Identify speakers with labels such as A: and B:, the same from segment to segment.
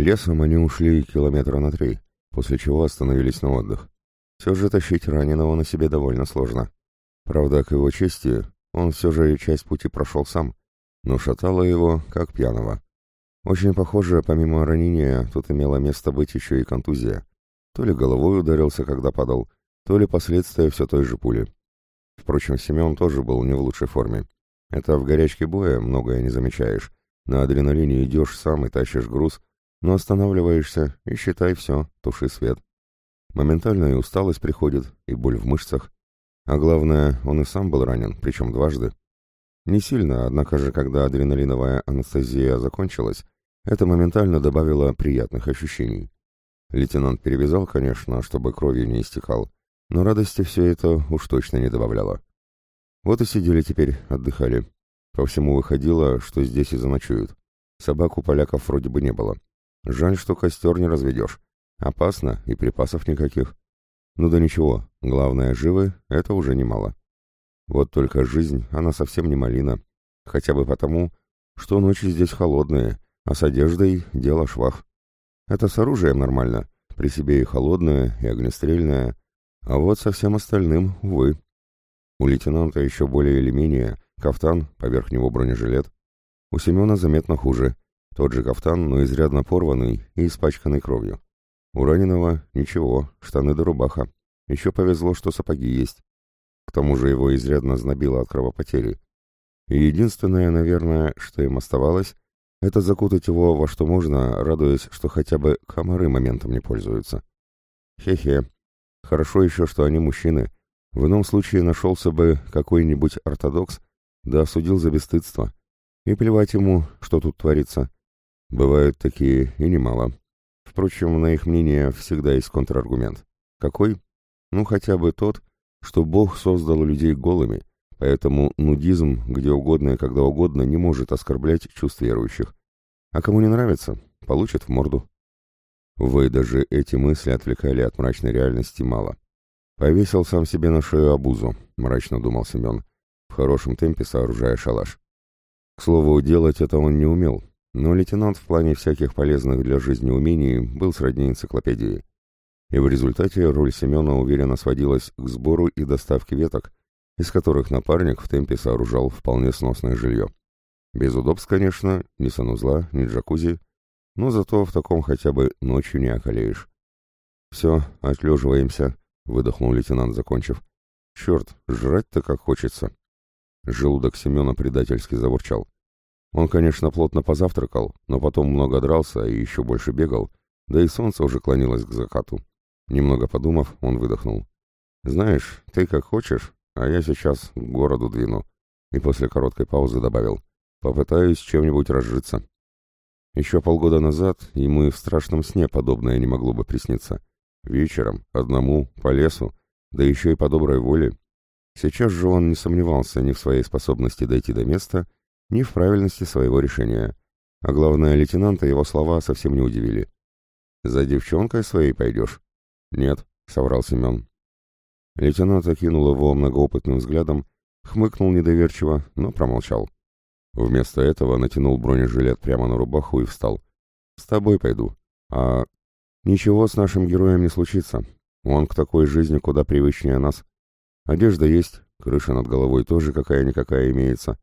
A: Лесом они ушли километра на три, после чего остановились на отдых. Все же тащить раненого на себе довольно сложно. Правда, к его чести, он все же часть пути прошел сам, но шатало его, как пьяного. Очень похоже, помимо ранения, тут имело место быть еще и контузия. То ли головой ударился, когда падал, то ли последствия все той же пули. Впрочем, Семен тоже был не в лучшей форме. Это в горячке боя многое не замечаешь. На адреналине идешь сам и тащишь груз, но останавливаешься и считай все, туши свет. Моментально и усталость приходит, и боль в мышцах. А главное, он и сам был ранен, причем дважды. Не сильно, однако же, когда адреналиновая анестезия закончилась, это моментально добавило приятных ощущений. Лейтенант перевязал, конечно, чтобы кровью не истекал, но радости все это уж точно не добавляло. Вот и сидели теперь, отдыхали. По всему выходило, что здесь и заночуют. Собак у поляков вроде бы не было. Жаль, что костер не разведешь. Опасно, и припасов никаких. Ну да ничего, главное, живы, это уже немало. Вот только жизнь, она совсем не малина. Хотя бы потому, что ночи здесь холодные, а с одеждой дело швах. Это с оружием нормально, при себе и холодное, и огнестрельное, а вот со всем остальным, увы. У лейтенанта еще более или менее, кафтан, поверх него бронежилет. У Семена заметно хуже, тот же кафтан, но изрядно порванный и испачканный кровью. У раненого ничего, штаны да рубаха. Еще повезло, что сапоги есть. К тому же его изрядно знобило от кровопотери. И единственное, наверное, что им оставалось, это закутать его во что можно, радуясь, что хотя бы комары моментом не пользуются. Хе-хе. Хорошо еще, что они мужчины. В ином случае нашелся бы какой-нибудь ортодокс, да осудил за бесстыдство. И плевать ему, что тут творится. Бывают такие и немало. Впрочем, на их мнение всегда есть контраргумент. Какой? Ну, хотя бы тот, что Бог создал людей голыми, поэтому нудизм где угодно и когда угодно не может оскорблять чувств верующих. А кому не нравится, получит в морду. Вы даже эти мысли отвлекали от мрачной реальности мало. Повесил сам себе на шею обузу, мрачно думал Семен, в хорошем темпе сооружая шалаш. К слову, делать это он не умел, но лейтенант в плане всяких полезных для жизни умений был сродни энциклопедии. И в результате роль Семена уверенно сводилась к сбору и доставке веток, из которых напарник в темпе сооружал вполне сносное жилье. Без удобств, конечно, ни санузла, ни джакузи, но зато в таком хотя бы ночью не околеешь. «Все, отлеживаемся», — выдохнул лейтенант, закончив. «Черт, жрать-то как хочется». Желудок Семена предательски заворчал. Он, конечно, плотно позавтракал, но потом много дрался и еще больше бегал, да и солнце уже клонилось к закату. Немного подумав, он выдохнул. «Знаешь, ты как хочешь, а я сейчас к городу двину». И после короткой паузы добавил. «Попытаюсь чем-нибудь разжиться». Еще полгода назад ему и в страшном сне подобное не могло бы присниться. Вечером, одному, по лесу, да еще и по доброй воле. Сейчас же он не сомневался ни в своей способности дойти до места, ни в правильности своего решения. А главное, лейтенанта его слова совсем не удивили. «За девчонкой своей пойдешь?» «Нет», — соврал Семен. Лейтенант окинул его многоопытным взглядом, хмыкнул недоверчиво, но промолчал. Вместо этого натянул бронежилет прямо на рубаху и встал. «С тобой пойду. А ничего с нашим героем не случится. Он к такой жизни куда привычнее нас. Одежда есть, крыша над головой тоже какая-никакая имеется.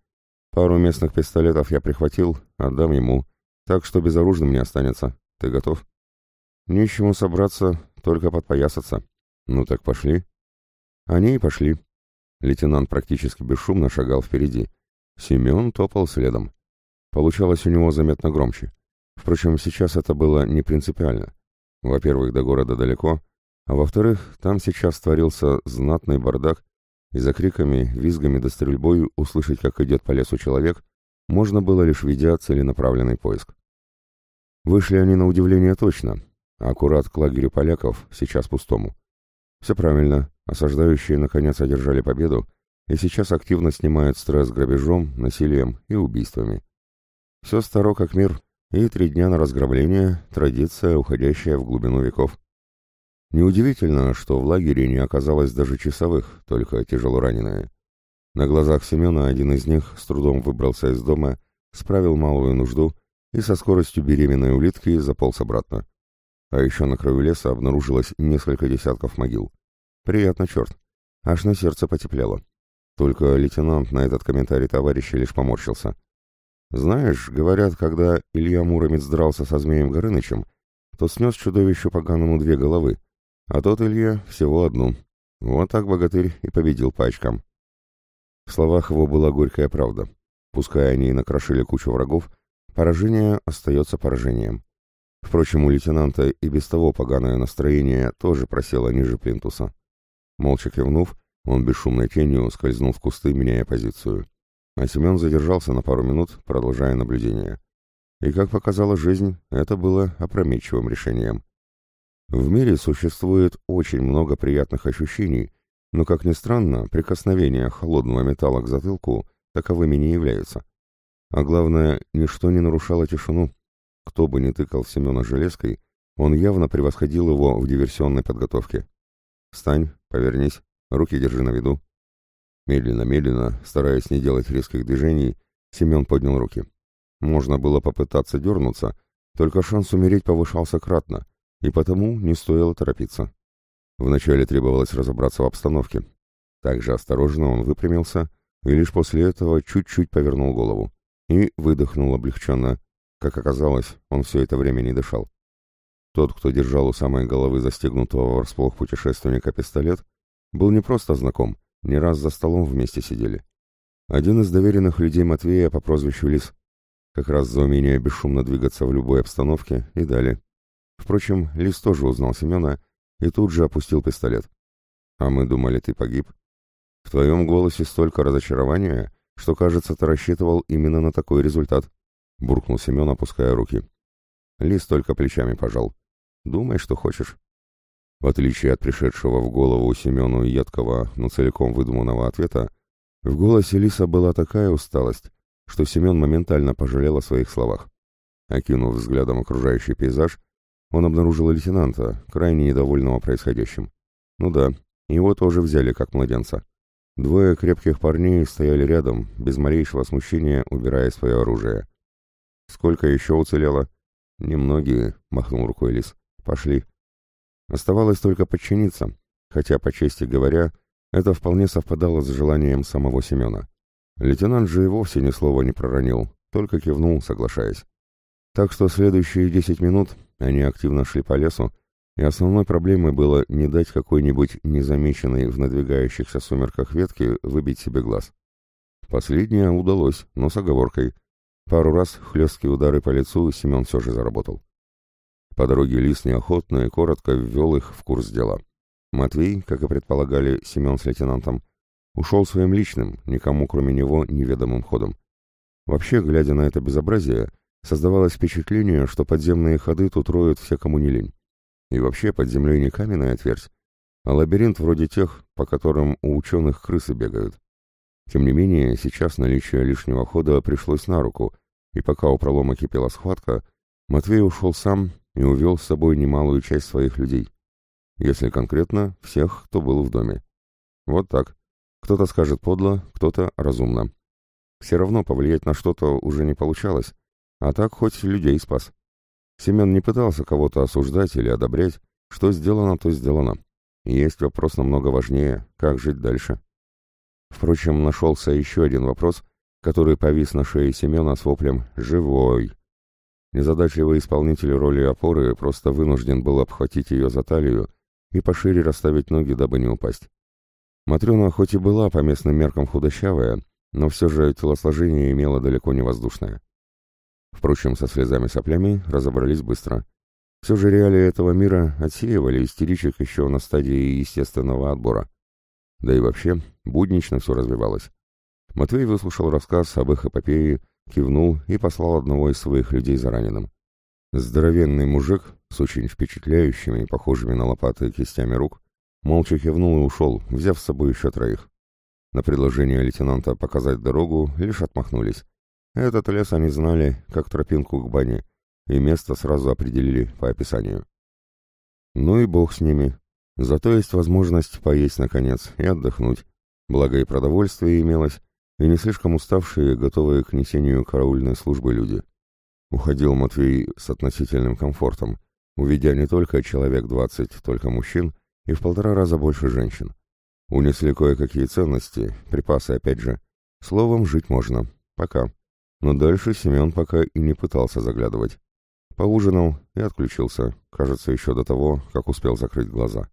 A: Пару местных пистолетов я прихватил, отдам ему, так что безоружным не останется. Ты готов? Нищему собраться, только подпоясаться. Ну так пошли. Они и пошли. Лейтенант практически бесшумно шагал впереди. Семен топал следом. Получалось у него заметно громче. Впрочем, сейчас это было не принципиально. Во-первых, до города далеко, а во-вторых, там сейчас творился знатный бардак, и за криками, визгами да стрельбой услышать, как идет по лесу человек, можно было лишь ведя целенаправленный поиск. Вышли они на удивление точно, аккурат к лагерю поляков, сейчас пустому. Все правильно, осаждающие наконец одержали победу, и сейчас активно снимают стресс грабежом, насилием и убийствами. Все старо как мир, и три дня на разграбление – традиция, уходящая в глубину веков. Неудивительно, что в лагере не оказалось даже часовых, только тяжело раненые. На глазах Семена один из них с трудом выбрался из дома, справил малую нужду и со скоростью беременной улитки заполз обратно. А еще на краю леса обнаружилось несколько десятков могил. Приятно, черт. Аж на сердце потеплело. Только лейтенант на этот комментарий товарища лишь поморщился. Знаешь, говорят, когда Илья Муромец дрался со Змеем Горынычем, то снес чудовищу поганому две головы, а тот Илья всего одну. Вот так богатырь и победил по очкам. В словах его была горькая правда. Пускай они и накрошили кучу врагов, поражение остается поражением. Впрочем, у лейтенанта и без того поганое настроение тоже просело ниже плинтуса. Молча кивнув, он бесшумной тенью скользнул в кусты, меняя позицию. А Семен задержался на пару минут, продолжая наблюдение. И, как показала жизнь, это было опрометчивым решением. В мире существует очень много приятных ощущений, но, как ни странно, прикосновения холодного металла к затылку таковыми не являются. А главное, ничто не нарушало тишину. Кто бы ни тыкал Семена железкой, он явно превосходил его в диверсионной подготовке. «Встань, повернись, руки держи на виду». Медленно-медленно, стараясь не делать резких движений, Семен поднял руки. Можно было попытаться дернуться, только шанс умереть повышался кратно — и потому не стоило торопиться. Вначале требовалось разобраться в обстановке. Также осторожно он выпрямился и лишь после этого чуть-чуть повернул голову и выдохнул облегченно. Как оказалось, он все это время не дышал. Тот, кто держал у самой головы застегнутого врасплох путешественника пистолет, был не просто знаком, не раз за столом вместе сидели. Один из доверенных людей Матвея по прозвищу Лис, как раз за умение бесшумно двигаться в любой обстановке и далее. Впрочем, Лис тоже узнал Семена и тут же опустил пистолет. «А мы думали, ты погиб. В твоем голосе столько разочарования, что, кажется, ты рассчитывал именно на такой результат», — буркнул Семен, опуская руки. Лис только плечами пожал. «Думай, что хочешь». В отличие от пришедшего в голову Семену едкого, но целиком выдуманного ответа, в голосе Лиса была такая усталость, что Семен моментально пожалел о своих словах. Окинув взглядом окружающий пейзаж, он обнаружил лейтенанта, крайне недовольного происходящим. Ну да, его тоже взяли как младенца. Двое крепких парней стояли рядом, без малейшего смущения, убирая свое оружие. «Сколько еще уцелело?» «Немногие», — махнул рукой Лис. «Пошли». Оставалось только подчиниться, хотя, по чести говоря, это вполне совпадало с желанием самого Семена. Лейтенант же и вовсе ни слова не проронил, только кивнул, соглашаясь. Так что следующие десять минут они активно шли по лесу, и основной проблемой было не дать какой-нибудь незамеченной в надвигающихся сумерках ветке выбить себе глаз. Последнее удалось, но с оговоркой. Пару раз хлесткие удары по лицу Семен все же заработал. По дороге Лис неохотно и коротко ввел их в курс дела. Матвей, как и предполагали Семен с лейтенантом, ушел своим личным, никому кроме него неведомым ходом. Вообще, глядя на это безобразие, Создавалось впечатление, что подземные ходы тут роют все, кому не лень. И вообще под землей не каменная твердь, а лабиринт вроде тех, по которым у ученых крысы бегают. Тем не менее, сейчас наличие лишнего хода пришлось на руку, и пока у пролома кипела схватка, Матвей ушел сам и увел с собой немалую часть своих людей. Если конкретно, всех, кто был в доме. Вот так. Кто-то скажет подло, кто-то разумно. Все равно повлиять на что-то уже не получалось, а так хоть людей спас. Семен не пытался кого-то осуждать или одобрять. Что сделано, то сделано. Есть вопрос намного важнее, как жить дальше. Впрочем, нашелся еще один вопрос, который повис на шее Семена с воплем «Живой!». Незадачливый исполнитель роли опоры просто вынужден был обхватить ее за талию и пошире расставить ноги, дабы не упасть. Матрена хоть и была по местным меркам худощавая, но все же телосложение имела далеко не воздушное. Впрочем, со слезами-соплями разобрались быстро. Все же реалии этого мира отсеивали истеричек еще на стадии естественного отбора. Да и вообще, буднично все развивалось. Матвей выслушал рассказ об их эпопее, кивнул и послал одного из своих людей за раненым. Здоровенный мужик с очень впечатляющими, похожими на лопаты кистями рук, молча кивнул и ушел, взяв с собой еще троих. На предложение лейтенанта показать дорогу лишь отмахнулись. Этот лес они знали, как тропинку к бане, и место сразу определили по описанию. Ну и бог с ними. Зато есть возможность поесть, наконец, и отдохнуть. Благо и продовольствие имелось, и не слишком уставшие, готовые к несению караульной службы люди. Уходил Матвей с относительным комфортом, увидя не только человек двадцать, только мужчин, и в полтора раза больше женщин. Унесли кое-какие ценности, припасы опять же. Словом, жить можно. Пока. Но дальше Семен пока и не пытался заглядывать. Поужинал и отключился, кажется, еще до того, как успел закрыть глаза.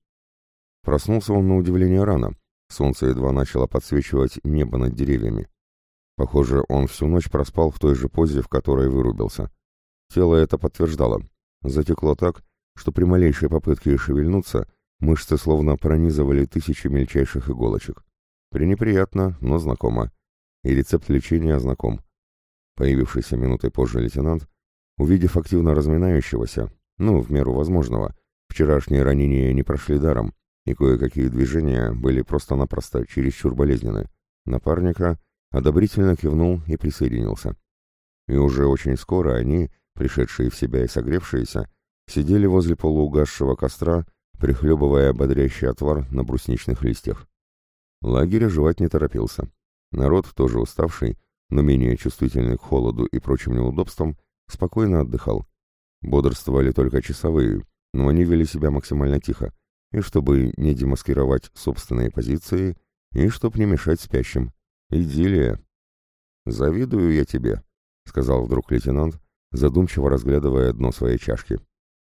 A: Проснулся он на удивление рано. Солнце едва начало подсвечивать небо над деревьями. Похоже, он всю ночь проспал в той же позе, в которой вырубился. Тело это подтверждало. Затекло так, что при малейшей попытке шевельнуться Мышцы словно пронизывали тысячи мельчайших иголочек. Пренеприятно, но знакомо. И рецепт лечения знаком. Появившийся минутой позже лейтенант, увидев активно разминающегося, ну, в меру возможного, вчерашние ранения не прошли даром, и кое-какие движения были просто-напросто чересчур болезненны. Напарника одобрительно кивнул и присоединился. И уже очень скоро они, пришедшие в себя и согревшиеся, сидели возле полуугасшего костра прихлебывая бодрящий отвар на брусничных листьях. Лагерь оживать не торопился. Народ, тоже уставший, но менее чувствительный к холоду и прочим неудобствам, спокойно отдыхал. Бодрствовали только часовые, но они вели себя максимально тихо, и чтобы не демаскировать собственные позиции, и чтоб не мешать спящим. Идиллия. «Завидую я тебе», — сказал вдруг лейтенант, задумчиво разглядывая дно своей чашки.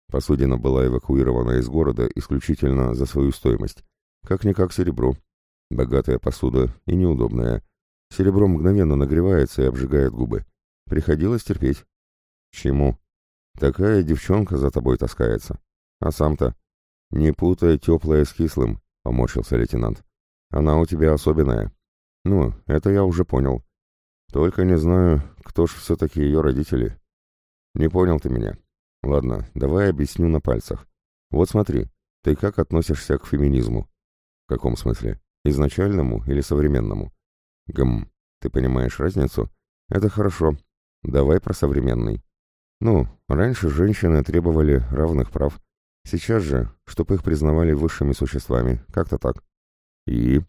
A: Посудина была эвакуирована из города исключительно за свою стоимость. Как-никак серебро. Богатая посуда и неудобная. Серебро мгновенно нагревается и обжигает губы. Приходилось терпеть. Чему? Такая девчонка за тобой таскается. А сам-то? Не путай теплое с кислым, поморщился лейтенант. Она у тебя особенная. Ну, это я уже понял. Только не знаю, кто ж все-таки ее родители. Не понял ты меня. Ладно, давай объясню на пальцах. Вот смотри, ты как относишься к феминизму? В каком смысле? Изначальному или современному? Гм, ты понимаешь разницу? Это хорошо. Давай про современный. Ну, раньше женщины требовали равных прав. Сейчас же, чтоб их признавали высшими существами, как-то так. И?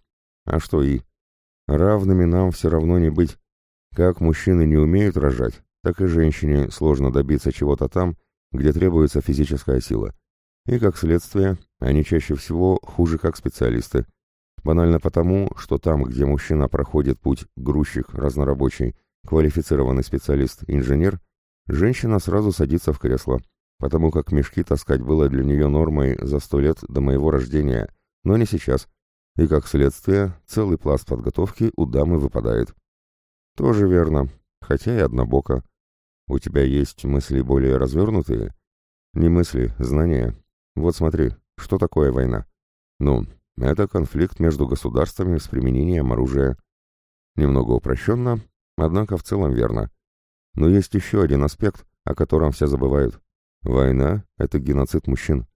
A: А что и? Равными нам все равно не быть. Как мужчины не умеют рожать, так и женщине сложно добиться чего-то там, где требуется физическая сила. И, как следствие, они чаще всего хуже как специалисты. Банально потому, что там, где мужчина проходит путь грузчик, разнорабочий, квалифицированный специалист, инженер, женщина сразу садится в кресло, потому как мешки таскать было для нее нормой за сто лет до моего рождения, но не сейчас. И, как следствие, целый пласт подготовки у дамы выпадает. Тоже верно, хотя и однобоко. У тебя есть мысли более развернутые? Не мысли, знания. Вот смотри, что такое война? Ну, это конфликт между государствами с применением оружия. Немного упрощенно, однако в целом верно. Но есть еще один аспект, о котором все забывают. Война — это геноцид мужчин.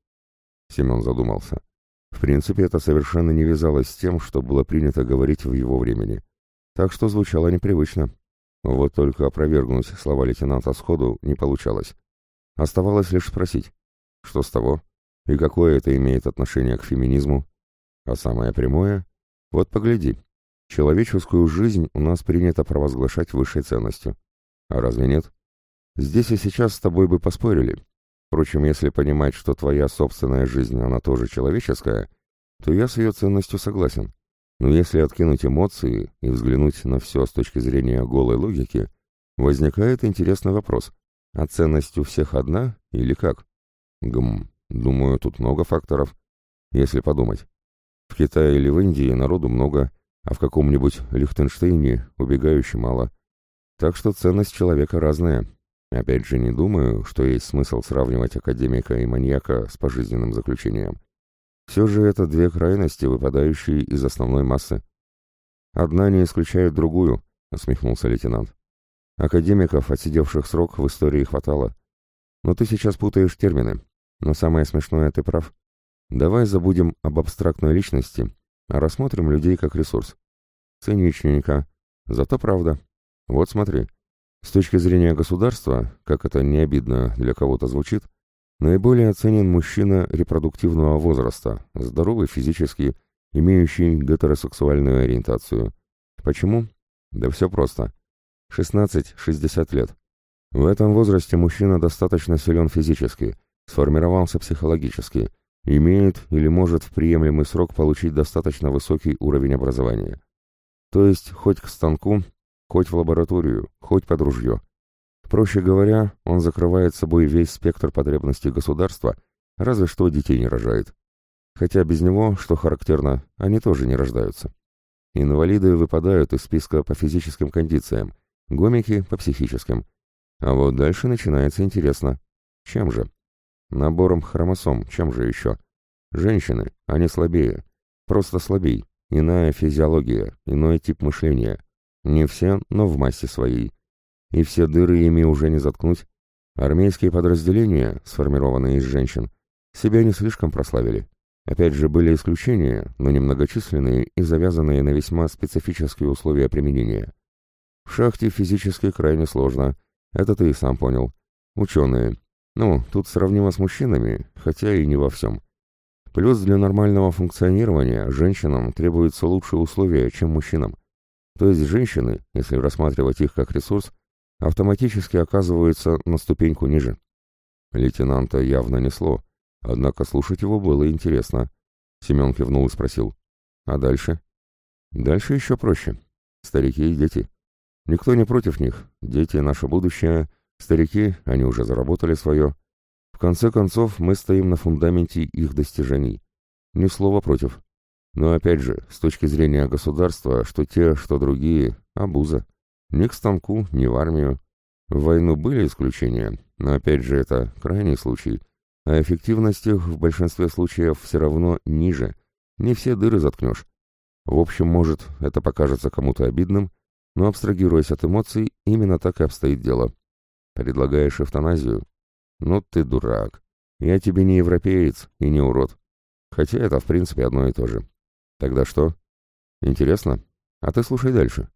A: Семен задумался. В принципе, это совершенно не вязалось с тем, что было принято говорить в его времени. Так что звучало непривычно. Вот только опровергнуть слова лейтенанта сходу не получалось. Оставалось лишь спросить, что с того, и какое это имеет отношение к феминизму. А самое прямое — вот погляди, человеческую жизнь у нас принято провозглашать высшей ценностью. А разве нет? Здесь и сейчас с тобой бы поспорили. Впрочем, если понимать, что твоя собственная жизнь, она тоже человеческая, то я с ее ценностью согласен. Но если откинуть эмоции и взглянуть на все с точки зрения голой логики, возникает интересный вопрос. А ценность у всех одна или как? Гм, думаю, тут много факторов. Если подумать. Китае или в Индии народу много, а в каком-нибудь Лихтенштейне убегающий мало. Так что ценность человека разная. Опять же, не думаю, что есть смысл сравнивать академика и маньяка с пожизненным заключением. Все же это две крайности, выпадающие из основной массы. Одна не исключает другую, усмехнулся лейтенант. Академиков, отсидевших срок, в истории хватало. Но ты сейчас путаешь термины. Но самое смешное, ты прав. Давай забудем об абстрактной личности, а рассмотрим людей как ресурс. Циничненько. Зато правда. Вот смотри. С точки зрения государства, как это не обидно для кого-то звучит, Наиболее оценен мужчина репродуктивного возраста, здоровый физически, имеющий гетеросексуальную ориентацию. Почему? Да все просто. 16-60 лет. В этом возрасте мужчина достаточно силен физически, сформировался психологически, имеет или может в приемлемый срок получить достаточно высокий уровень образования. То есть хоть к станку, хоть в лабораторию, хоть под ружье. Проще говоря, он закрывает собой весь спектр потребностей государства, разве что детей не рожает. Хотя без него, что характерно, они тоже не рождаются. Инвалиды выпадают из списка по физическим кондициям, гомики – по психическим. А вот дальше начинается интересно. Чем же? Набором хромосом, чем же еще? Женщины, они слабее. Просто слабей. Иная физиология, иной тип мышления. Не все, но в массе своей. И все дыры ими уже не заткнуть. Армейские подразделения, сформированные из женщин, себя не слишком прославили. Опять же, были исключения, но немногочисленные и завязанные на весьма специфические условия применения. В шахте физически крайне сложно, это ты и сам понял. Ученые. Ну, тут сравнимо с мужчинами, хотя и не во всем. Плюс для нормального функционирования женщинам требуются лучшие условия, чем мужчинам. То есть женщины, если рассматривать их как ресурс, автоматически оказываются на ступеньку ниже. Лейтенанта явно несло, Однако слушать его было интересно. Семен кивнул и спросил. «А дальше?» «Дальше еще проще. Старики и дети. Никто не против них. Дети — наше будущее. Старики, они уже заработали свое. В конце концов, мы стоим на фундаменте их достижений. Ни слова против. Но опять же, с точки зрения государства, что те, что другие — обуза. Ни к станку, ни в армию. В войну были исключения, но опять же это крайний случай а эффективность их в большинстве случаев все равно ниже. Не все дыры заткнешь. В общем, может, это покажется кому-то обидным, но абстрагируясь от эмоций, именно так и обстоит дело. Предлагаешь эвтаназию? Ну ты дурак. Я тебе не европеец и не урод. Хотя это, в принципе, одно и то же. Тогда что? Интересно? А ты слушай дальше.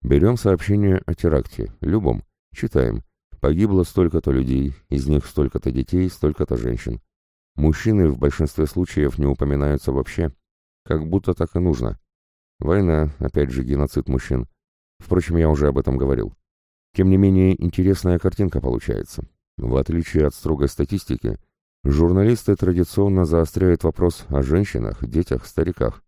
A: Берем сообщение о теракте, любом, читаем. Погибло столько-то людей, из них столько-то детей, столько-то женщин. Мужчины в большинстве случаев не упоминаются вообще, как будто так и нужно. Война, опять же, геноцид мужчин. Впрочем, я уже об этом говорил. Тем не менее, интересная картинка получается. В отличие от строгой статистики, журналисты традиционно заостряют вопрос о женщинах, детях, стариках.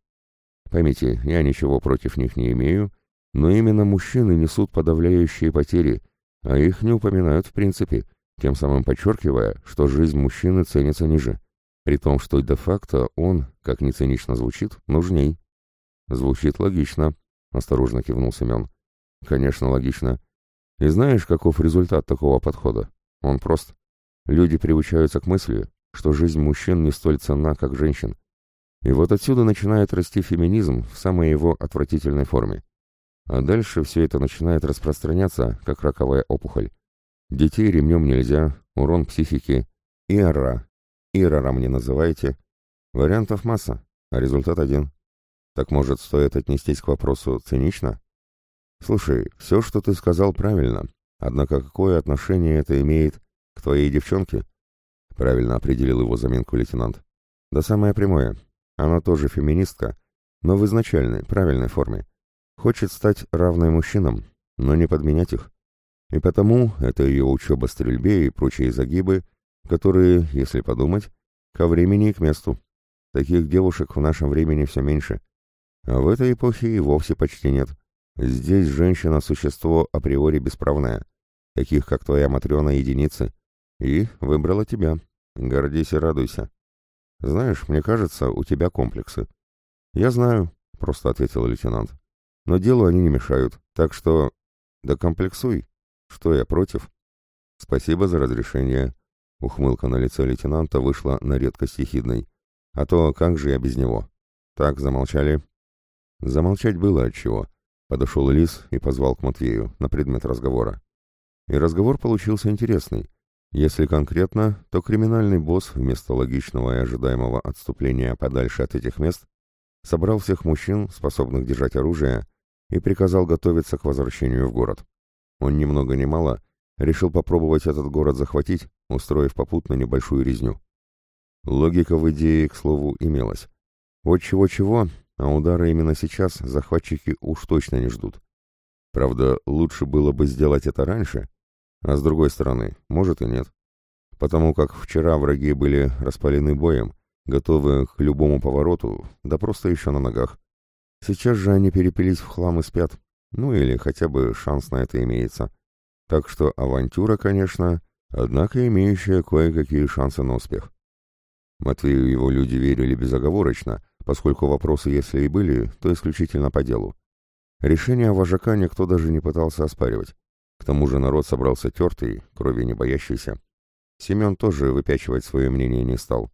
A: Поймите, я ничего против них не имею, но именно мужчины несут подавляющие потери, а их не упоминают в принципе, тем самым подчеркивая, что жизнь мужчины ценится ниже, при том, что де-факто он, как ни цинично звучит, нужней. Звучит логично, осторожно кивнул Семен. Конечно, логично. И знаешь, каков результат такого подхода? Он прост. Люди приучаются к мысли, что жизнь мужчин не столь ценна, как женщин. И вот отсюда начинает расти феминизм в самой его отвратительной форме. А дальше все это начинает распространяться, как раковая опухоль. Детей ремнем нельзя, урон психики. Иора. Ирором не называйте. Вариантов масса, а результат один. Так может, стоит отнестись к вопросу цинично? Слушай, все, что ты сказал, правильно. Однако какое отношение это имеет к твоей девчонке? Правильно определил его заминку лейтенант. Да самое прямое. Она тоже феминистка, но в изначальной, правильной форме. Хочет стать равной мужчинам, но не подменять их. И потому это ее учеба стрельбе и прочие загибы, которые, если подумать, ко времени и к месту. Таких девушек в нашем времени все меньше. А в этой эпохе и вовсе почти нет. Здесь женщина – существо априори бесправное. Таких, как твоя Матрена, единицы. И выбрала тебя. Гордись и радуйся. Знаешь, мне кажется, у тебя комплексы. Я знаю, просто ответил лейтенант. Но делу они не мешают, так что... Да комплексуй. Что я против? Спасибо за разрешение. Ухмылка на лице лейтенанта вышла на редкость ехидной. А то как же я без него? Так, замолчали. Замолчать было отчего. Подошел Лис и позвал к Матвею на предмет разговора. И разговор получился интересный. Если конкретно, то криминальный босс вместо логичного и ожидаемого отступления подальше от этих мест собрал всех мужчин, способных держать оружие, и приказал готовиться к возвращению в город. Он ни много ни мало решил попробовать этот город захватить, устроив попутно небольшую резню. Логика в идее, к слову, имелась. Вот чего-чего, а удара именно сейчас захватчики уж точно не ждут. Правда, лучше было бы сделать это раньше, А с другой стороны, может и нет. Потому как вчера враги были распалены боем, готовы к любому повороту, да просто еще на ногах. Сейчас же они перепились в хлам и спят, ну или хотя бы шанс на это имеется. Так что авантюра, конечно, однако имеющая кое-какие шансы на успех. Матвею его люди верили безоговорочно, поскольку вопросы, если и были, то исключительно по делу. Решение вожака никто даже не пытался оспаривать. К тому же народ собрался тертый, крови не боящийся. Семен тоже выпячивать свое мнение не стал.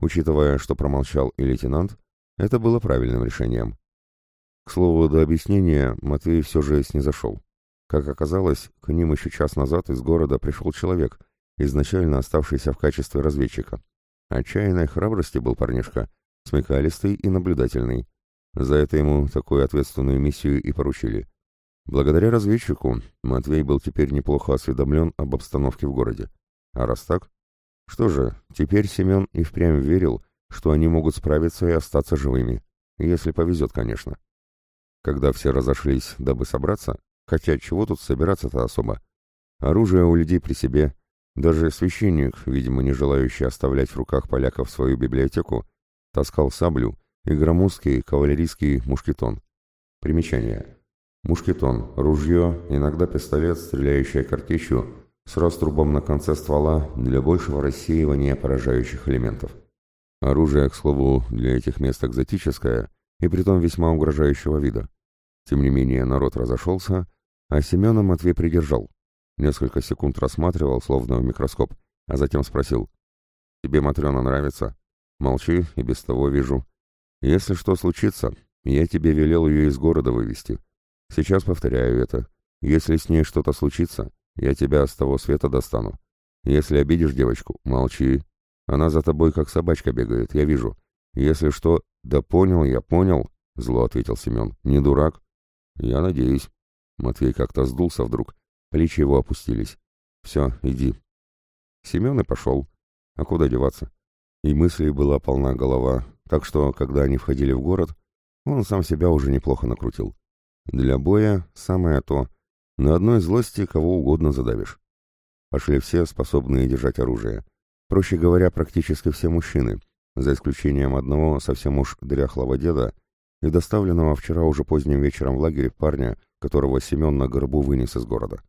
A: Учитывая, что промолчал и лейтенант, это было правильным решением. К слову, до объяснения Матвей все же снизошел. Как оказалось, к ним еще час назад из города пришел человек, изначально оставшийся в качестве разведчика. Отчаянной храбрости был парнишка, смекалистый и наблюдательный. За это ему такую ответственную миссию и поручили. Благодаря разведчику Матвей был теперь неплохо осведомлен об обстановке в городе. А раз так, что же, теперь Семен и впрямь верил, что они могут справиться и остаться живыми. Если повезет, конечно. Когда все разошлись, дабы собраться, хотя чего тут собираться-то особо? Оружие у людей при себе. Даже священник, видимо, не желающий оставлять в руках поляков свою библиотеку, таскал саблю и громоздкий кавалерийский мушкетон. Примечание. Мушкетон – ружье, иногда пистолет, стреляющий картечью, с раструбом на конце ствола для большего рассеивания поражающих элементов. Оружие, к слову, для этих мест экзотическое и притом весьма угрожающего вида. Тем не менее, народ разошелся, а Семена Матвей придержал. Несколько секунд рассматривал, словно в микроскоп, а затем спросил. «Тебе, Матрена, нравится?» «Молчи, и без того вижу. Если что случится, я тебе велел ее из города вывести. Сейчас повторяю это. Если с ней что-то случится, я тебя с того света достану. Если обидишь девочку, молчи. Она за тобой как собачка бегает, я вижу. Если что... Да понял я, понял, зло ответил Семен. Не дурак. Я надеюсь. Матвей как-то сдулся вдруг. Плечи его опустились. Все, иди. Семен и пошел. А куда деваться? И мыслей была полна голова, так что, когда они входили в город, он сам себя уже неплохо накрутил. Для боя самое то. На одной злости кого угодно задавишь. Пошли все, способные держать оружие. Проще говоря, практически все мужчины, за исключением одного совсем уж дряхлого деда и доставленного вчера уже поздним вечером в лагере парня, которого Семен на горбу вынес из города.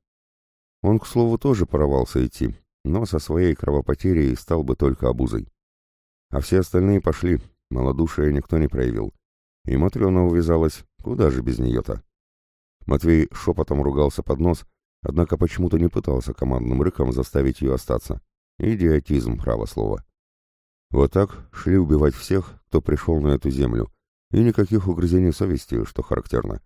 A: Он, к слову, тоже порывался идти, но со своей кровопотерей стал бы только обузой. А все остальные пошли, малодушия никто не проявил. И Матрена увязалась, куда же без нее-то? Матвей шепотом ругался под нос, однако почему-то не пытался командным рыком заставить ее остаться. Идиотизм, право слово. Вот так шли убивать всех, кто пришел на эту землю, и никаких угрызений совести, что характерно.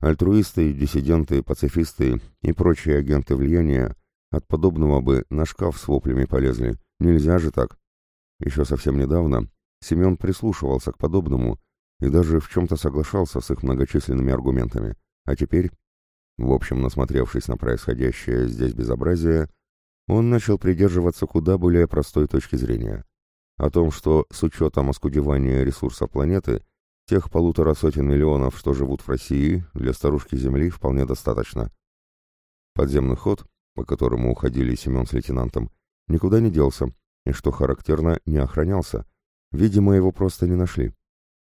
A: Альтруисты, диссиденты, пацифисты и прочие агенты влияния от подобного бы на шкаф с воплями полезли. Нельзя же так. Еще совсем недавно Семен прислушивался к подобному и даже в чем-то соглашался с их многочисленными аргументами. А теперь, в общем, насмотревшись на происходящее здесь безобразие, он начал придерживаться куда более простой точки зрения. О том, что с учетом оскудевания ресурсов планеты, тех полутора сотен миллионов, что живут в России, для старушки Земли вполне достаточно. Подземный ход, по которому уходили Семен с лейтенантом, никуда не делся, и, что характерно, не охранялся. Видимо, его просто не нашли.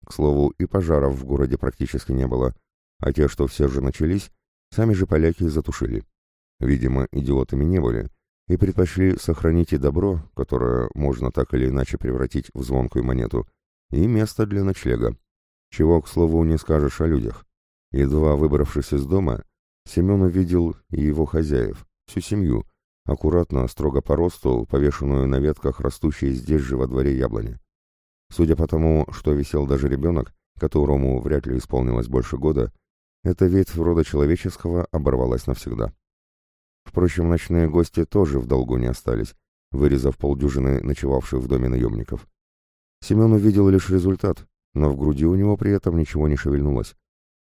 A: К слову, и пожаров в городе практически не было, а те, что все же начались, сами же поляки затушили. Видимо, идиотами не были, и предпочли сохранить и добро, которое можно так или иначе превратить в звонкую монету, и место для ночлега. Чего, к слову, не скажешь о людях. Едва выбравшись из дома, Семен увидел и его хозяев, всю семью, аккуратно, строго по росту, повешенную на ветках растущей здесь же во дворе яблони. Судя по тому, что висел даже ребенок, которому вряд ли исполнилось больше года, эта ветвь рода человеческого оборвалась навсегда. Впрочем, ночные гости тоже в долгу не остались, вырезав полдюжины ночевавших в доме наемников. Семен увидел лишь результат, но в груди у него при этом ничего не шевельнулось.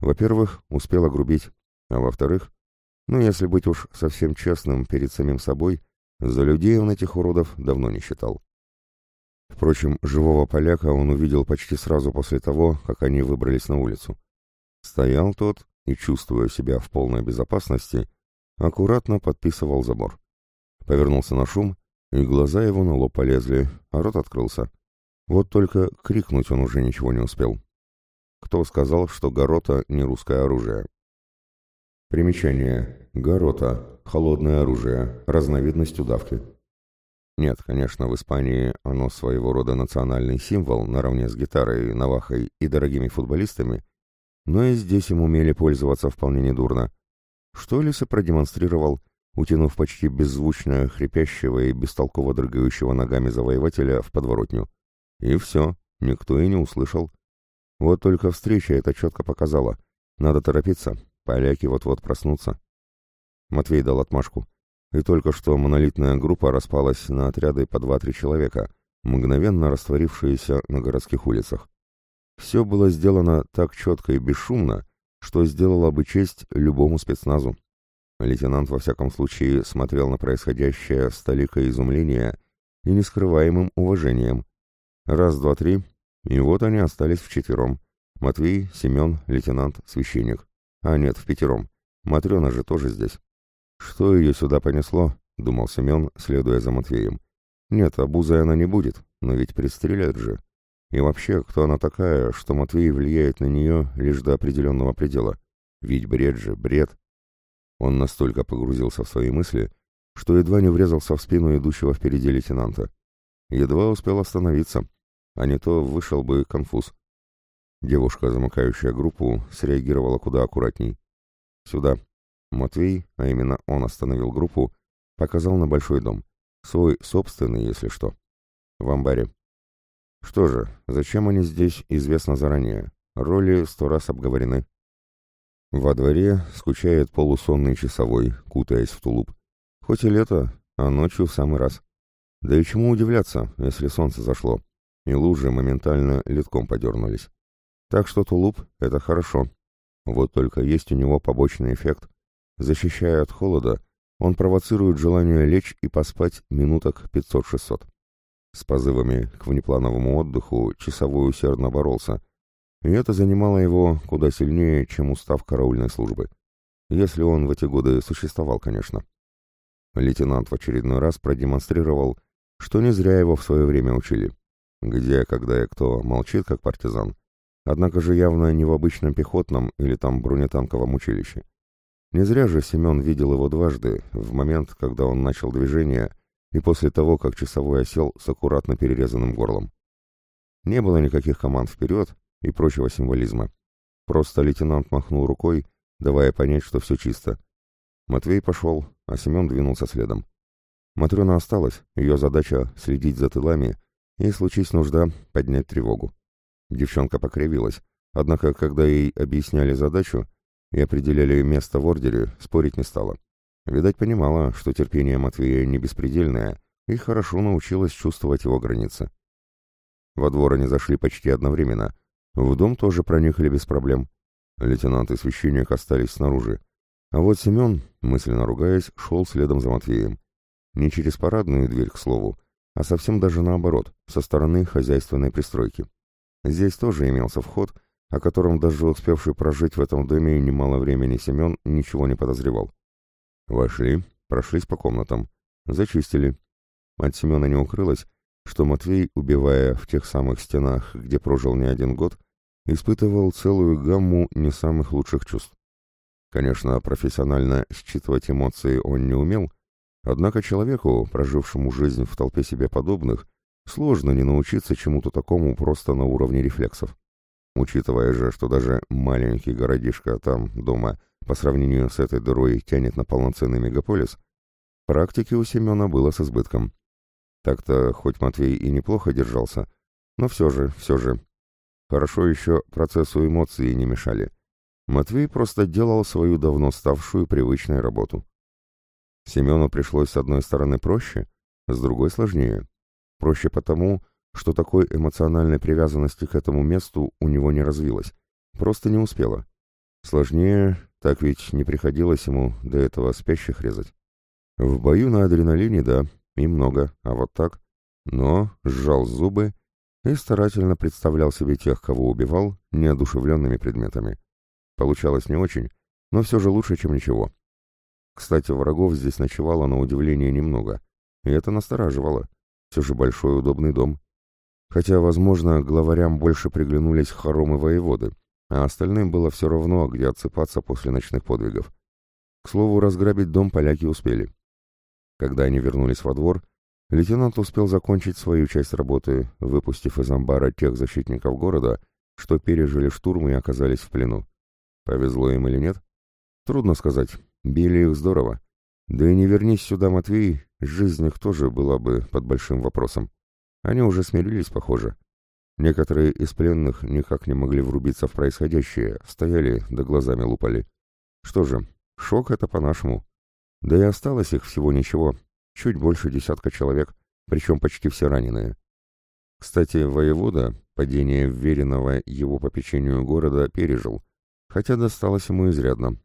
A: Во-первых, успел огрубить, а во-вторых, ну, если быть уж совсем честным перед самим собой, за людей он этих уродов давно не считал. Впрочем, живого поляка он увидел почти сразу после того, как они выбрались на улицу. Стоял тот и, чувствуя себя в полной безопасности, аккуратно подписывал забор. Повернулся на шум, и глаза его на лоб полезли, а рот открылся. Вот только крикнуть он уже ничего не успел. Кто сказал, что горота не русское оружие? Примечание. Горота. Холодное оружие. Разновидность удавки. Нет, конечно, в Испании оно своего рода национальный символ, наравне с гитарой, навахой и дорогими футболистами, но и здесь им умели пользоваться вполне недурно. Что Лис и продемонстрировал, утянув почти беззвучно хрипящего и бестолково дрыгающего ногами завоевателя в подворотню. И все, никто и не услышал. Вот только встреча это четко показала. Надо торопиться, поляки вот-вот проснутся. Матвей дал отмашку. И только что монолитная группа распалась на отряды по два-три человека, мгновенно растворившиеся на городских улицах. Все было сделано так четко и бесшумно, что сделало бы честь любому спецназу. Лейтенант во всяком случае смотрел на происходящее с толикой изумления и нескрываемым уважением. Раз, два, три, и вот они остались вчетвером. Матвей, Семен, лейтенант, священник. А нет, в пятером. Матрена же тоже здесь. Что ее сюда понесло, думал Семен, следуя за Матвеем. Нет, обузой она не будет, но ведь пристреляют же. И вообще, кто она такая, что Матвей влияет на нее лишь до определенного предела? Ведь бред же, бред. Он настолько погрузился в свои мысли, что едва не врезался в спину идущего впереди лейтенанта. Едва успел остановиться, а не то вышел бы конфуз. Девушка, замыкающая группу, среагировала куда аккуратней. «Сюда». Матвей, а именно он остановил группу, показал на большой дом. Свой собственный, если что. В амбаре. Что же, зачем они здесь, известно заранее. Роли сто раз обговорены. Во дворе скучает полусонный часовой, кутаясь в тулуп. Хоть и лето, а ночью в самый раз. Да и чему удивляться, если солнце зашло, и лужи моментально литком подернулись. Так что тулуп — это хорошо. Вот только есть у него побочный эффект. Защищая от холода, он провоцирует желание лечь и поспать минуток 500-600. С позывами к внеплановому отдыху часовой усердно боролся, и это занимало его куда сильнее, чем устав караульной службы. Если он в эти годы существовал, конечно. Лейтенант в очередной раз продемонстрировал, что не зря его в свое время учили. Где, когда и кто молчит, как партизан. Однако же явно не в обычном пехотном или там бронетанковом училище. Не зря же Семен видел его дважды, в момент, когда он начал движение и после того, как часовой осел с аккуратно перерезанным горлом. Не было никаких команд вперед и прочего символизма. Просто лейтенант махнул рукой, давая понять, что все чисто. Матвей пошел, а Семен двинулся следом. Матрена осталась, ее задача — следить за тылами и, случись нужда, поднять тревогу. Девчонка покривилась, однако, когда ей объясняли задачу и определяли место в ордере, спорить не стала. Видать, понимала, что терпение Матвея не беспредельное, и хорошо научилась чувствовать его границы. Во двор они зашли почти одновременно. В дом тоже проникли без проблем. Лейтенант и священник остались снаружи. А вот Семен, мысленно ругаясь, шел следом за Матвеем. Не через парадную дверь, к слову, а совсем даже наоборот, со стороны хозяйственной пристройки. Здесь тоже имелся вход, о котором даже успевший прожить в этом доме немало времени Семен ничего не подозревал. Вошли, прошлись по комнатам, зачистили. От Семена не укрылось, что Матвей, убивая в тех самых стенах, где прожил не один год, испытывал целую гамму не самых лучших чувств. Конечно, профессионально считывать эмоции он не умел, однако человеку, прожившему жизнь в толпе себе подобных, сложно не научиться чему-то такому просто на уровне рефлексов. Учитывая же, что даже маленький городишко там, дома, по сравнению с этой дырой тянет на полноценный мегаполис, практики у Семена было с избытком. Так-то хоть Матвей и неплохо держался, но все же, все же. Хорошо еще процессу эмоций не мешали. Матвей просто делал свою давно ставшую привычной работу. Семену пришлось с одной стороны проще, с другой сложнее. Проще потому, что такой эмоциональной привязанности к этому месту у него не развилось, просто не успела. Сложнее, так ведь не приходилось ему до этого спящих резать. В бою на адреналине, да, и много, а вот так. Но сжал зубы и старательно представлял себе тех, кого убивал, неодушевленными предметами. Получалось не очень, но все же лучше, чем ничего. Кстати, врагов здесь ночевало на удивление немного, и это настораживало. Все же большой удобный дом. Хотя, возможно, главарям больше приглянулись хоромы воеводы, а остальным было все равно, где отсыпаться после ночных подвигов. К слову, разграбить дом поляки успели. Когда они вернулись во двор, лейтенант успел закончить свою часть работы, выпустив из амбара тех защитников города, что пережили штурм и оказались в плену. Повезло им или нет? Трудно сказать. Били их здорово. Да и не вернись сюда, Матвей, жизнь их тоже была бы под большим вопросом. Они уже смирились, похоже. Некоторые из пленных никак не могли врубиться в происходящее, стояли да глазами лупали. Что же, шок это по-нашему. Да и осталось их всего ничего, чуть больше десятка человек, причем почти все раненые. Кстати, воевода падение вверенного его попечению города пережил, хотя досталось ему изрядно.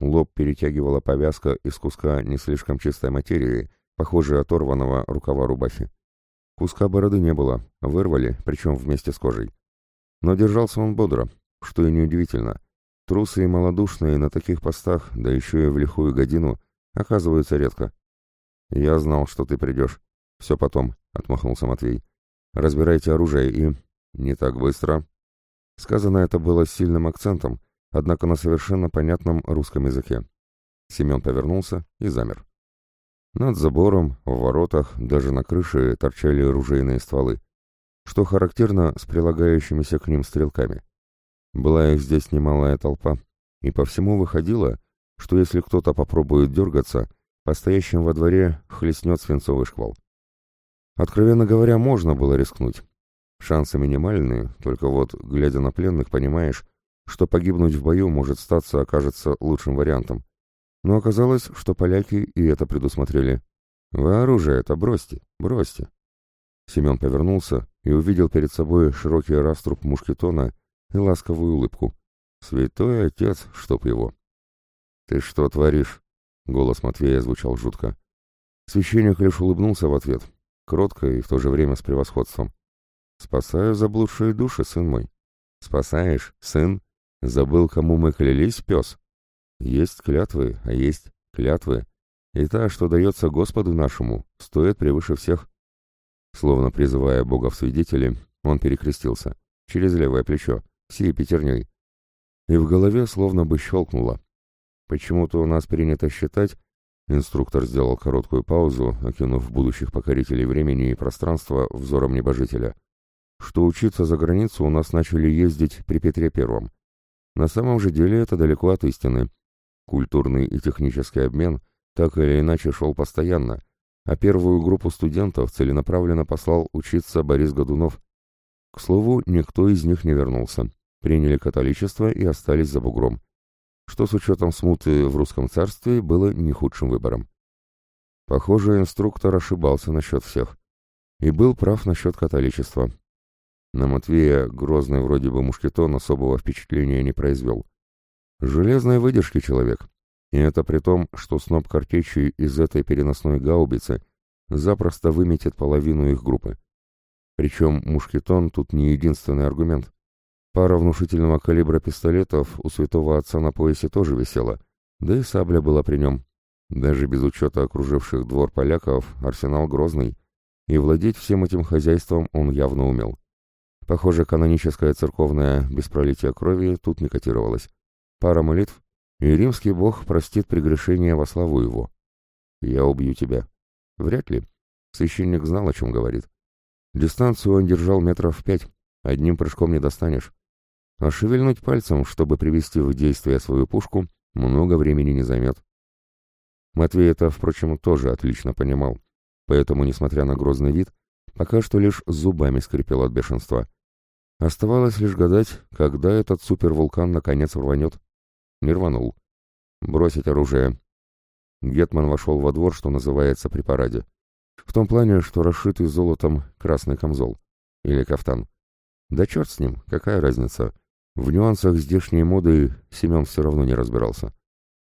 A: Лоб перетягивала повязка из куска не слишком чистой материи, похожей оторванного рукава рубахи. Куска бороды не было, вырвали, причем вместе с кожей. Но держался он бодро, что и неудивительно. Трусы и малодушные на таких постах, да еще и в лихую годину, оказываются редко. «Я знал, что ты придешь. Все потом», — отмахнулся Матвей. «Разбирайте оружие и...» «Не так быстро». Сказано это было с сильным акцентом, однако на совершенно понятном русском языке. Семен повернулся и замер. Над забором, в воротах, даже на крыше торчали ружейные стволы, что характерно с прилагающимися к ним стрелками. Была их здесь немалая толпа, и по всему выходило, что если кто-то попробует дергаться, по стоящим во дворе хлестнет свинцовый шквал. Откровенно говоря, можно было рискнуть. Шансы минимальные, только вот, глядя на пленных, понимаешь, что погибнуть в бою может статься окажется лучшим вариантом. Но оказалось, что поляки и это предусмотрели. «Вы оружие это бросьте, бросьте». Семен повернулся и увидел перед собой широкий раструб мушкетона и ласковую улыбку. «Святой отец, чтоб его!» «Ты что творишь?» — голос Матвея звучал жутко. Священник лишь улыбнулся в ответ, кротко и в то же время с превосходством. «Спасаю заблудшие души, сын мой». «Спасаешь, сын?» Забыл, кому мы клялись, пес? Есть клятвы, а есть клятвы. И та, что дается Господу нашему, стоит превыше всех. Словно призывая Бога в свидетели, он перекрестился. Через левое плечо, сей пятерней. И в голове словно бы щелкнуло. Почему-то у нас принято считать, инструктор сделал короткую паузу, окинув будущих покорителей времени и пространства взором небожителя, что учиться за границу у нас начали ездить при Петре Первом. На самом же деле это далеко от истины. Культурный и технический обмен так или иначе шел постоянно, а первую группу студентов целенаправленно послал учиться Борис Годунов. К слову, никто из них не вернулся, приняли католичество и остались за бугром, что с учетом смуты в русском царстве было не худшим выбором. Похоже, инструктор ошибался насчет всех. И был прав насчет католичества. На Матвея грозный вроде бы мушкетон особого впечатления не произвел. Железной выдержки человек. И это при том, что сноп картечи из этой переносной гаубицы запросто выметит половину их группы. Причем мушкетон тут не единственный аргумент. Пара внушительного калибра пистолетов у святого отца на поясе тоже висела, да и сабля была при нем. Даже без учета окруживших двор поляков арсенал грозный, и владеть всем этим хозяйством он явно умел. Похоже, каноническая церковная без пролития крови тут не котировалась. Пара молитв, и римский бог простит прегрешение во славу его. Я убью тебя. Вряд ли. Священник знал, о чем говорит. Дистанцию он держал метров пять, одним прыжком не достанешь. А шевельнуть пальцем, чтобы привести в действие свою пушку, много времени не займет. Матвей это, впрочем, тоже отлично понимал, поэтому, несмотря на грозный вид, пока что лишь зубами скрипел от бешенства. Оставалось лишь гадать, когда этот супервулкан наконец рванет. Не рванул. Бросить оружие. Гетман вошел во двор, что называется, при параде. В том плане, что расшитый золотом красный камзол. Или кафтан. Да черт с ним, какая разница. В нюансах здешней моды Семен все равно не разбирался.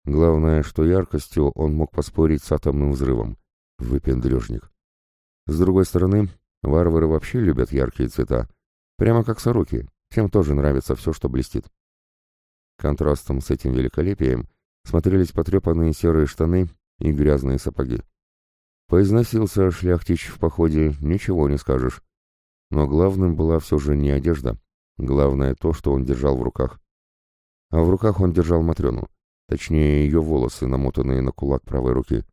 A: Главное, что яркостью он мог поспорить с атомным взрывом. Выпендрежник. С другой стороны, варвары вообще любят яркие цвета, Прямо как сороки, тем тоже нравится все, что блестит. Контрастом с этим великолепием смотрелись потрепанные серые штаны и грязные сапоги. Поизносился шляхтич в походе, ничего не скажешь. Но главным была все же не одежда. Главное то, что он держал в руках. А в руках он держал Матрёну. Точнее, ее волосы, намотанные на кулак правой руки.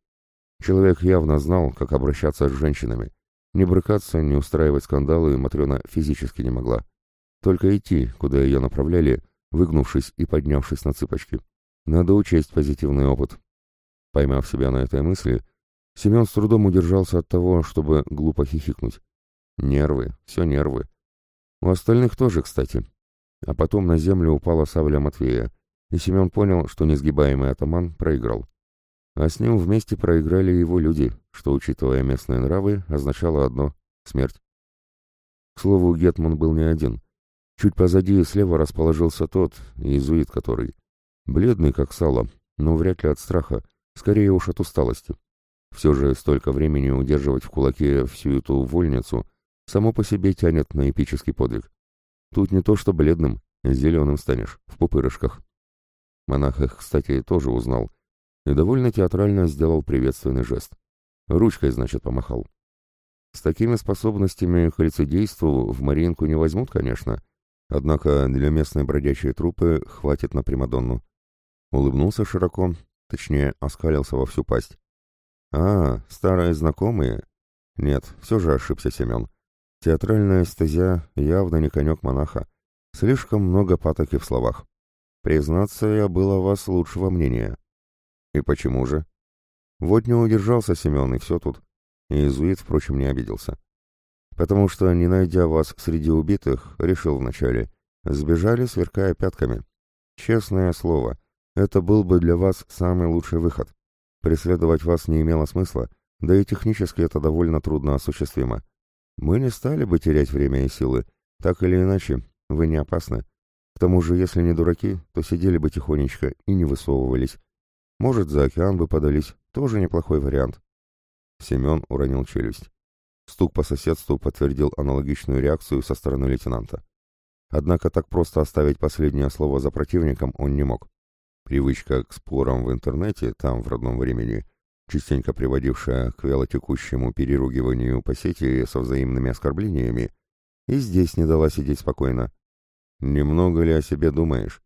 A: Человек явно знал, как обращаться с женщинами. Не брыкаться, не устраивать скандалы Матрена физически не могла. Только идти, куда ее направляли, выгнувшись и поднявшись на цыпочки. Надо учесть позитивный опыт. Поймав себя на этой мысли, Семен с трудом удержался от того, чтобы глупо хихикнуть. Нервы, все нервы. У остальных тоже, кстати. А потом на землю упала сабля Матвея, и Семен понял, что несгибаемый атаман проиграл. А с ним вместе проиграли его люди, что, учитывая местные нравы, означало одно — смерть. К слову, Гетман был не один. Чуть позади и слева расположился тот, иезуит который. Бледный, как сало, но вряд ли от страха, скорее уж от усталости. Все же столько времени удерживать в кулаке всю эту вольницу само по себе тянет на эпический подвиг. Тут не то что бледным, зеленым станешь, в пупырышках. Монах их, кстати, тоже узнал и довольно театрально сделал приветственный жест. Ручкой, значит, помахал. С такими способностями к лицедейству в Маринку не возьмут, конечно, однако для местной бродячей трупы хватит на Примадонну. Улыбнулся широко, точнее, оскалился во всю пасть. «А, старые знакомые?» «Нет, все же ошибся Семен. Театральная стезя явно не конек монаха. Слишком много патоки в словах. Признаться, я был о вас лучшего мнения». «И почему же?» «Вот не удержался Семен, и все тут». Иезуит, впрочем, не обиделся. «Потому что, не найдя вас среди убитых, решил вначале. Сбежали, сверкая пятками. Честное слово, это был бы для вас самый лучший выход. Преследовать вас не имело смысла, да и технически это довольно трудно осуществимо. Мы не стали бы терять время и силы. Так или иначе, вы не опасны. К тому же, если не дураки, то сидели бы тихонечко и не высовывались. Может, за океан бы подались, тоже неплохой вариант. Семен уронил челюсть. Стук по соседству подтвердил аналогичную реакцию со стороны лейтенанта. Однако так просто оставить последнее слово за противником он не мог. Привычка к спорам в интернете, там, в родном времени, частенько приводившая к вялотекущему переругиванию по сети со взаимными оскорблениями, и здесь не дала сидеть спокойно. Немного ли о себе думаешь?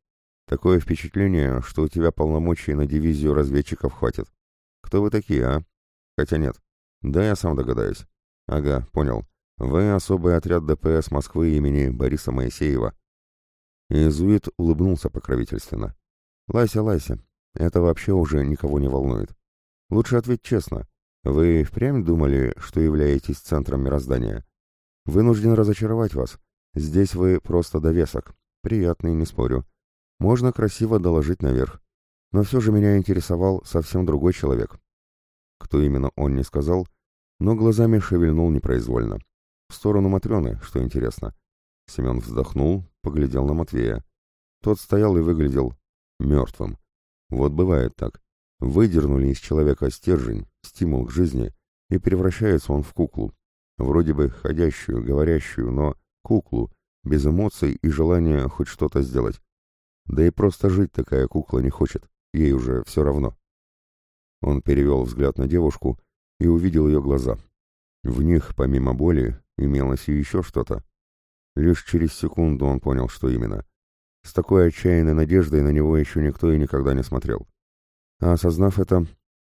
A: Такое впечатление, что у тебя полномочий на дивизию разведчиков хватит. Кто вы такие, а? Хотя нет. Да, я сам догадаюсь. Ага, понял. Вы особый отряд ДПС Москвы имени Бориса Моисеева. Иезуит улыбнулся покровительственно. «Лайся, Лайся, это вообще уже никого не волнует. Лучше ответь честно. Вы впрямь думали, что являетесь центром мироздания? Вынужден разочаровать вас. Здесь вы просто довесок. Приятный, не спорю. Можно красиво доложить наверх. Но все же меня интересовал совсем другой человек. Кто именно он не сказал, но глазами шевельнул непроизвольно. В сторону Матрены, что интересно. Семен вздохнул, поглядел на Матвея. Тот стоял и выглядел мертвым. Вот бывает так. Выдернули из человека стержень, стимул к жизни, и превращается он в куклу. Вроде бы ходящую, говорящую, но куклу, без эмоций и желания хоть что-то сделать. Да и просто жить такая кукла не хочет, ей уже все равно. Он перевел взгляд на девушку и увидел ее глаза. В них, помимо боли, имелось и еще что-то. Лишь через секунду он понял, что именно. С такой отчаянной надеждой на него еще никто и никогда не смотрел. А осознав это,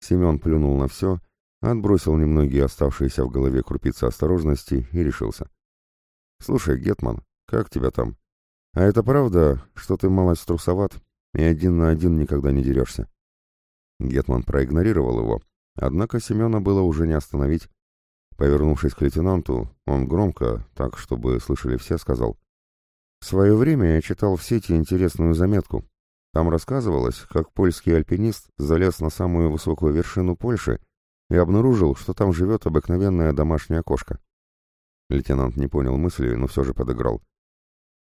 A: Семен плюнул на все, отбросил немногие оставшиеся в голове крупицы осторожности и решился. «Слушай, Гетман, как тебя там? А это правда, что ты малость трусоват и один на один никогда не дерешься?» Гетман проигнорировал его, однако Семена было уже не остановить. Повернувшись к лейтенанту, он громко, так чтобы слышали все, сказал — в свое время я читал в сети интересную заметку. Там рассказывалось, как польский альпинист залез на самую высокую вершину Польши и обнаружил, что там живет обыкновенная домашняя кошка. Лейтенант не понял мысли, но все же подыграл.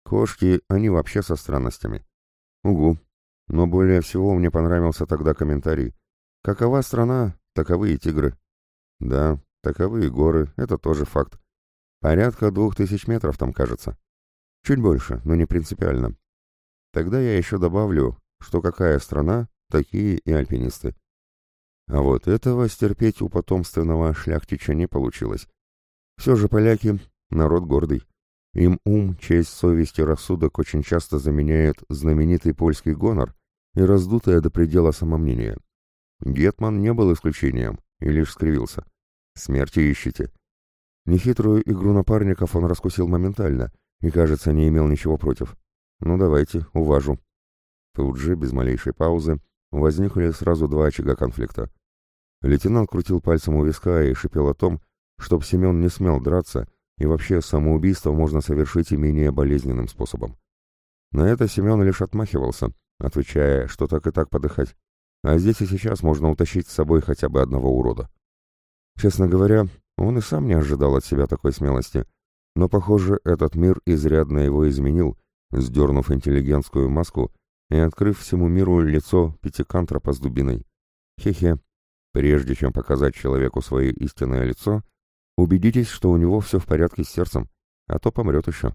A: Кошки, они вообще со странностями. Угу. Но более всего мне понравился тогда комментарий. Какова страна, таковы и тигры. Да, таковы и горы, это тоже факт. Порядка двух тысяч метров там, кажется. Чуть больше, но не принципиально. Тогда я еще добавлю, что какая страна, такие и альпинисты. А вот этого стерпеть у потомственного шляхтича не получилось. Все же поляки — народ гордый. Им ум, честь, совесть и рассудок очень часто заменяют знаменитый польский гонор и раздутое до предела самомнение. Гетман не был исключением и лишь скривился. «Смерти ищите». Нехитрую игру напарников он раскусил моментально и, кажется, не имел ничего против. «Ну давайте, уважу». Тут же, без малейшей паузы, возникли сразу два очага конфликта. Лейтенант крутил пальцем у виска и шипел о том, чтоб Семен не смел драться, и вообще самоубийство можно совершить и менее болезненным способом. На это Семен лишь отмахивался, отвечая, что так и так подыхать. А здесь и сейчас можно утащить с собой хотя бы одного урода. Честно говоря, он и сам не ожидал от себя такой смелости, но, похоже, этот мир изрядно его изменил, сдернув интеллигентскую маску и открыв всему миру лицо пятикантропа с дубиной. Хе-хе. Прежде чем показать человеку свое истинное лицо, убедитесь, что у него все в порядке с сердцем, а то помрет еще.